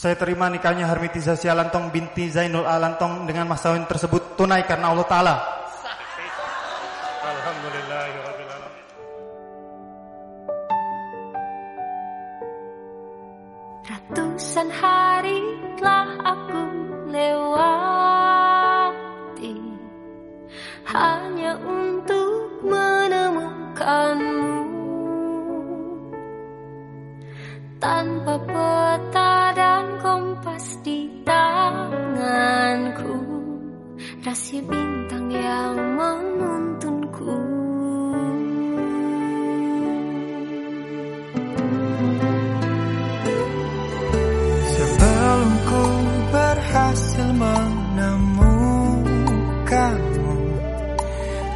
Saya terima nikahnya Harmitiza Alantong binti Zainul Alantong dengan mas kawin tersebut tunai karena Allah Ta'ala. Ratusan hari telah aku lewati. Hanya untuk menemukanmu. Tanpa peta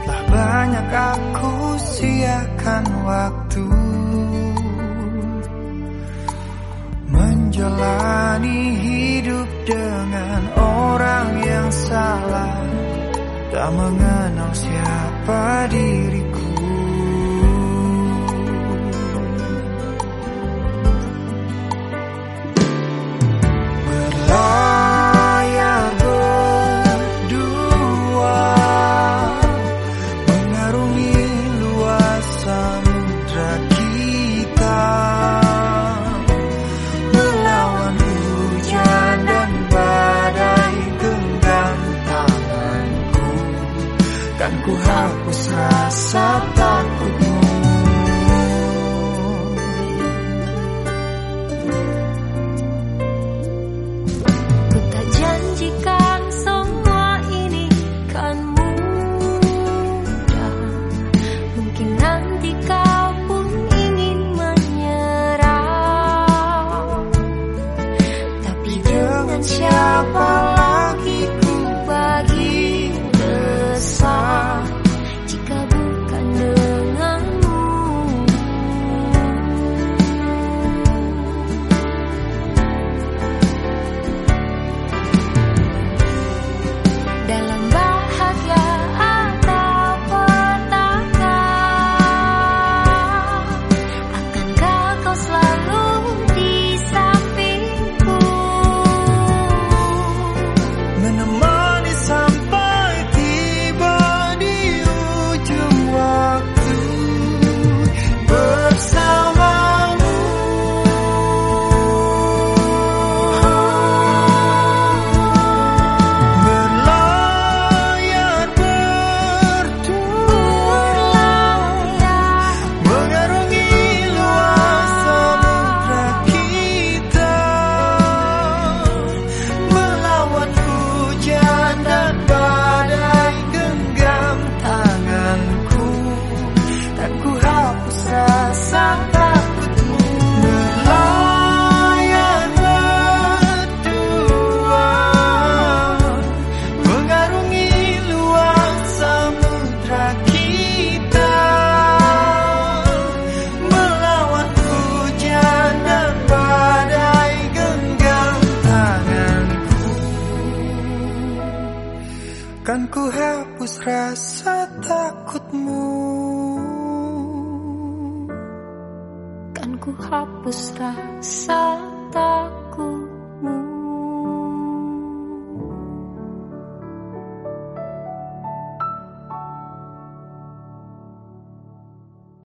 Telah banyak aku siakan waktu. Menjalani hidup dengan orang yang salah. Tak mengenal siapa diriku Kan ku hapus rasa takutmu Kan ku hapus rasa takutmu ku hapus rasa takutmu